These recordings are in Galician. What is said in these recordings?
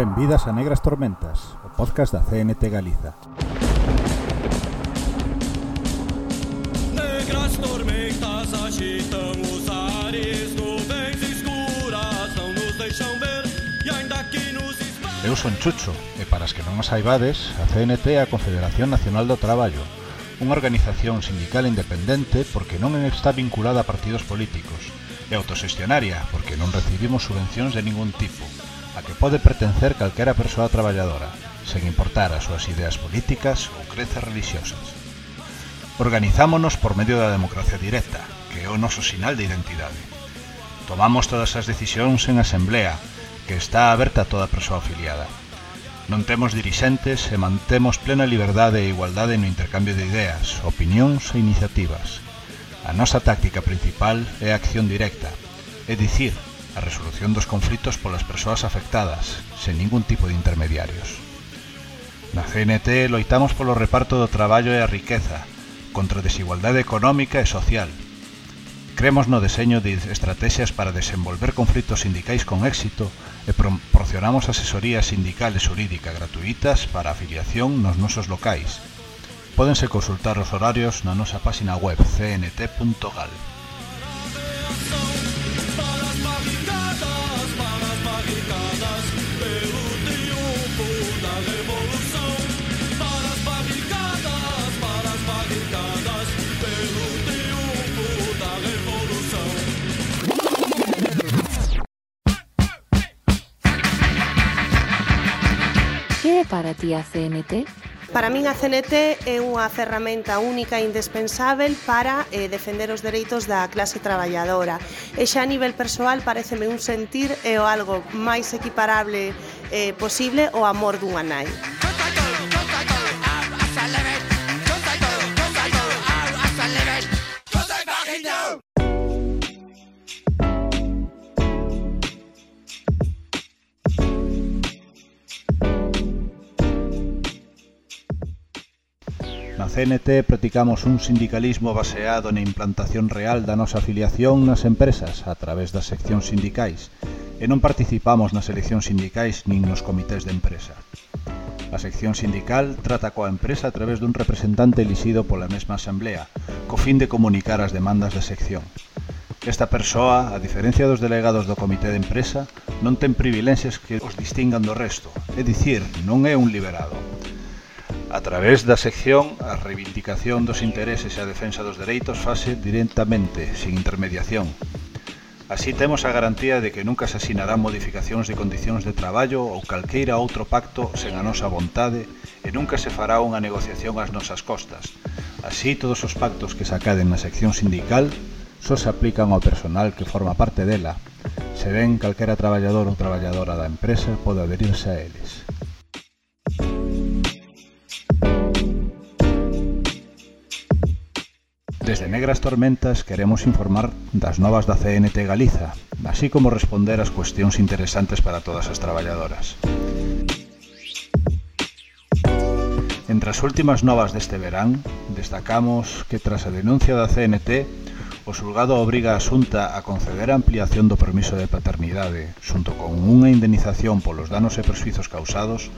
Benvidas a Negras Tormentas, o podcast da CNT Galiza. Negras tormentas agitam os ares, nuvens escuras não nos deixam ver e ainda que nos Eu son Chucho, e para as que non os saibades, a CNT é a Confederación Nacional do Traballo, unha organización sindical independente porque non está vinculada a partidos políticos, e autosestionaria porque non recibimos subvencións de ningún tipo a que pode pertencer calquera persoa traballadora, sen importar as súas ideas políticas ou crezas religiosas. Organizámonos por medio da democracia directa, que é o noso sinal de identidade. Tomamos todas as decisións en asamblea, que está aberta a toda persoa afiliada. Non temos dirixentes e mantemos plena liberdade e igualdade no intercambio de ideas, opinións e iniciativas. A nosa táctica principal é a acción directa, é dicir, a resolución dos conflitos polas persoas afectadas, sen ningún tipo de intermediarios. Na CNT loitamos polo reparto do traballo e a riqueza, contra a desigualdade económica e social. Cremos no deseño de estrategias para desenvolver conflitos sindicais con éxito e proporcionamos asesorías e xurídica gratuitas para afiliación nos nosos locais. Pódense consultar os horarios na nosa páxina web cnt.gal. para ti a CNT? Para min a CNT é unha ferramenta única e indispensável para eh, defender os dereitos da clase traballadora. E xa a nivel persoal pareceme un sentir e o algo máis equiparable eh, posible ao amor dunha nai. CNT practicamos un sindicalismo baseado na implantación real da nosa afiliación nas empresas a través das seccións sindicais e non participamos nas eleccións sindicais nin nos comités de empresa. A sección sindical trata coa empresa a través dun representante elixido pola mesma asamblea, co fin de comunicar as demandas da sección. Esta persoa, a diferencia dos delegados do comité de empresa, non ten privilexios que os distingan do resto, é dicir, non é un liberado. A través da sección, a reivindicación dos intereses e a defensa dos dereitos fase directamente, sin intermediación. Así temos a garantía de que nunca se asinarán modificacións de condicións de traballo ou calqueira outro pacto sen a nosa vontade e nunca se fará unha negociación ás nosas costas. Así, todos os pactos que se acaden na sección sindical só se aplican ao personal que forma parte dela. Se ben calquera traballador ou traballadora da empresa pode adherirse a eles. Desde Negras Tormentas queremos informar das novas da CNT Galiza, así como responder ás cuestións interesantes para todas as traballadoras. Entre as últimas novas deste verán, destacamos que tras a denuncia da CNT, o xulgado obriga a Xunta a conceder a ampliación do permiso de paternidade, xunto con unha indemnización polos danos e persuizos causados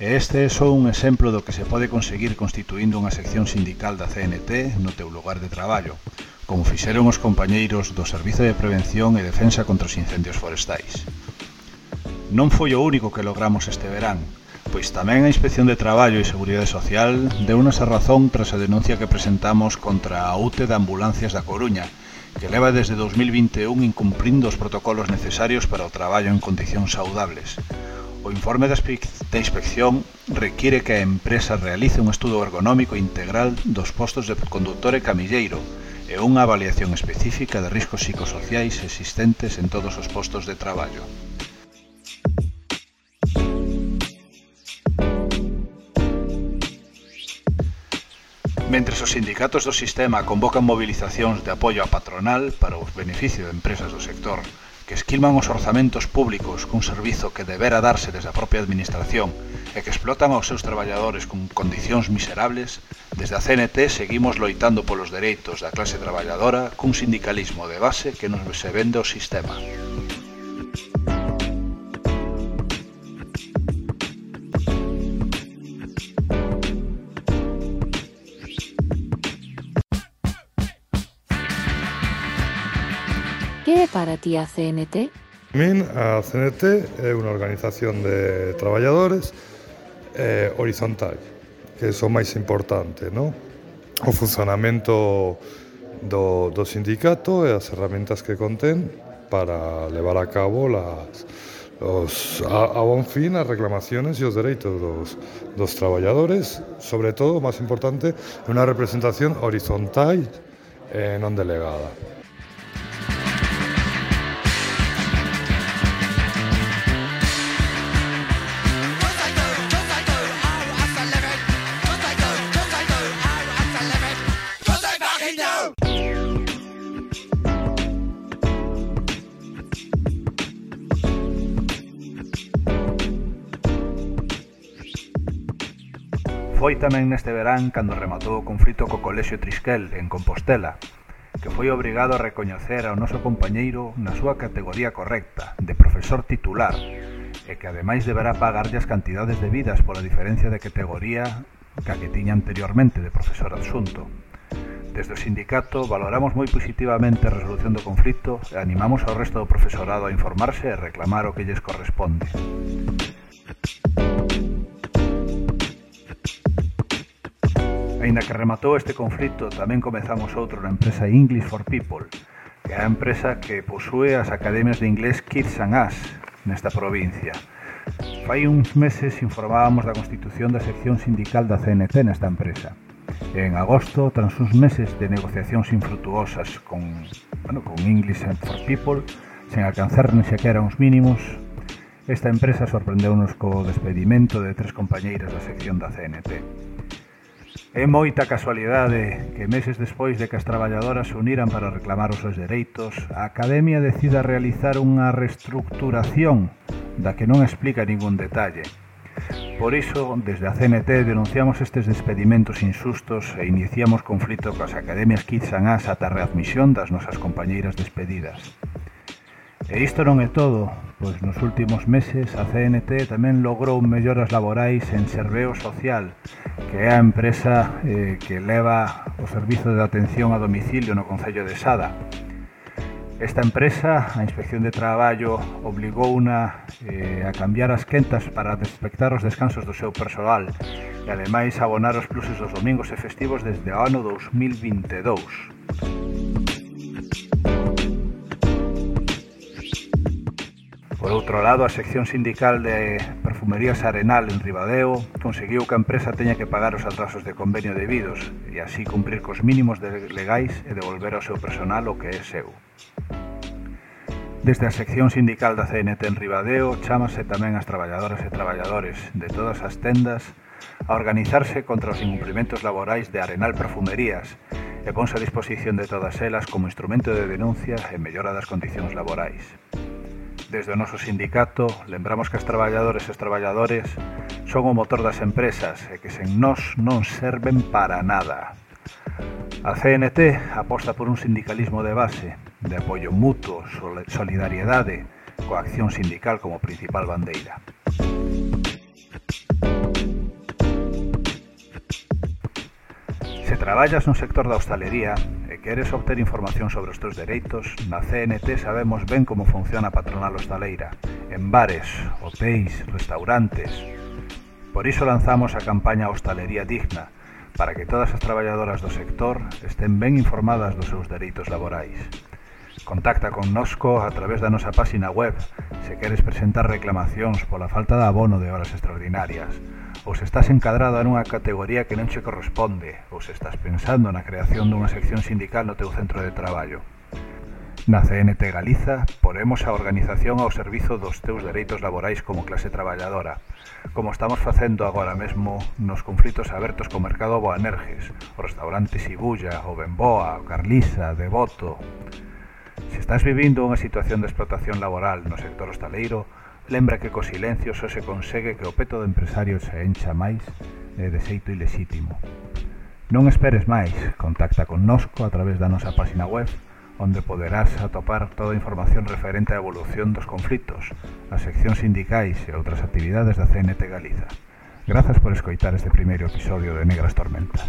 E este é só un exemplo do que se pode conseguir constituindo unha sección sindical da CNT no teu lugar de traballo, como fixeron os compañeiros do Servizo de Prevención e Defensa contra os Incendios Forestais. Non foi o único que logramos este verán, pois tamén a Inspección de Traballo e Seguridade Social deu nos a razón tras a denuncia que presentamos contra a UTE de Ambulancias da Coruña, que leva desde 2021 incumplindo os protocolos necesarios para o traballo en condicións saudables. O informe da inspección require que a empresa realice un estudo ergonómico integral dos postos de condutor e camilleiro e unha avaliación específica de riscos psicosociais existentes en todos os postos de traballo. Mentres os sindicatos do sistema convocan movilizacións de apoio á patronal para o beneficio de empresas do sector que esquilman os orzamentos públicos cun servizo que debera darse desde a propia administración e que explotan aos seus traballadores con condicións miserables, desde a CNT seguimos loitando polos dereitos da clase traballadora cun sindicalismo de base que nos se vende o sistema. Que é para ti a CNT? Min, a CNT é unha organización de traballadores eh, horizontal, que é o máis importante, non? O funcionamento do, do sindicato e as herramientas que contén para levar a cabo las, os, a, a bon fin as reclamaciones e os dereitos dos, dos traballadores, sobre todo, o máis importante, unha representación horizontal e non delegada. foi tamén neste verán cando rematou o conflito co Colexio Trisquel, en Compostela, que foi obrigado a recoñecer ao noso compañeiro na súa categoría correcta, de profesor titular, e que ademais deberá pagarlle as cantidades debidas pola diferencia de categoría ca que tiña anteriormente de profesor adxunto. Desde o sindicato valoramos moi positivamente a resolución do conflito e animamos ao resto do profesorado a informarse e reclamar o que lles corresponde. Ainda que rematou este conflito, tamén comezamos outro na empresa English for People, que é a empresa que posúe as academias de inglés Kids and Us nesta provincia. Fai uns meses informábamos da constitución da sección sindical da CNT nesta empresa. E en agosto, tras uns meses de negociacións infrutuosas con, bueno, con English for People, sen alcanzar ni sequera uns mínimos, esta empresa sorprendeunos co despedimento de tres compañeiras da sección da CNT. É moita casualidade que meses despois de que as traballadoras se uniran para reclamar os seus dereitos, a Academia decida realizar unha reestructuración da que non explica ningún detalle. Por iso, desde a CNT denunciamos estes despedimentos insustos e iniciamos conflito coas academias Kids and As ata a readmisión das nosas compañeiras despedidas. E isto non é todo, pois nos últimos meses a CNT tamén logrou melloras laborais en Serveo Social, que é a empresa eh, que leva o servizo de atención a domicilio no Concello de Sada. Esta empresa, a Inspección de Traballo, obligouna eh, a cambiar as quentas para respectar os descansos do seu personal e ademais abonar os pluses dos domingos e festivos desde o ano 2022. Por outro lado, a sección sindical de Perfumerías Arenal en Ribadeo conseguiu que a empresa teña que pagar os atrasos de convenio debidos e así cumprir cos mínimos de legais e devolver ao seu personal o que é seu. Desde a sección sindical da CNT en Ribadeo chamase tamén as traballadoras e traballadores de todas as tendas a organizarse contra os incumprimentos laborais de Arenal Perfumerías e ponse a disposición de todas elas como instrumento de denuncia e mellora das condicións laborais. Desde o noso sindicato, lembramos que as traballadores e os traballadores son o motor das empresas e que sen nós non serven para nada. A CNT aposta por un sindicalismo de base, de apoio mutuo, solidariedade, coa acción sindical como principal bandeira. Se traballas no sector da hostalería, queres obter información sobre os teus dereitos, na CNT sabemos ben como funciona a patronal hostaleira, en bares, hotéis, restaurantes. Por iso lanzamos a campaña Hostalería Digna, para que todas as traballadoras do sector estén ben informadas dos seus dereitos laborais. Contacta con Nosco a través da nosa páxina web se queres presentar reclamacións pola falta de abono de horas extraordinarias ou se estás encadrado en unha categoría que non che corresponde ou se estás pensando na creación dunha sección sindical no teu centro de traballo. Na CNT Galiza poremos a organización ao servizo dos teus dereitos laborais como clase traballadora, como estamos facendo agora mesmo nos conflitos abertos co mercado Boanerges, o restaurante Sibulla, o Benboa, o Carliza, Devoto Se estás vivindo unha situación de explotación laboral no sector hostaleiro, lembra que co silencio só se consegue que o peto do empresario se encha máis eh, de xeito ilexítimo. Non esperes máis, contacta con nosco a través da nosa página web onde poderás atopar toda a información referente á evolución dos conflitos, as seccións sindicais e outras actividades da CNT Galiza. Grazas por escoitar este primeiro episodio de Negras Tormentas.